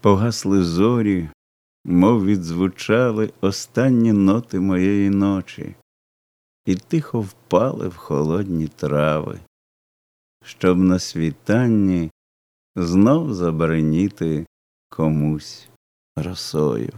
Погасли зорі, мов відзвучали останні ноти моєї ночі, і тихо впали в холодні трави, щоб на світанні знов забриніти комусь росою.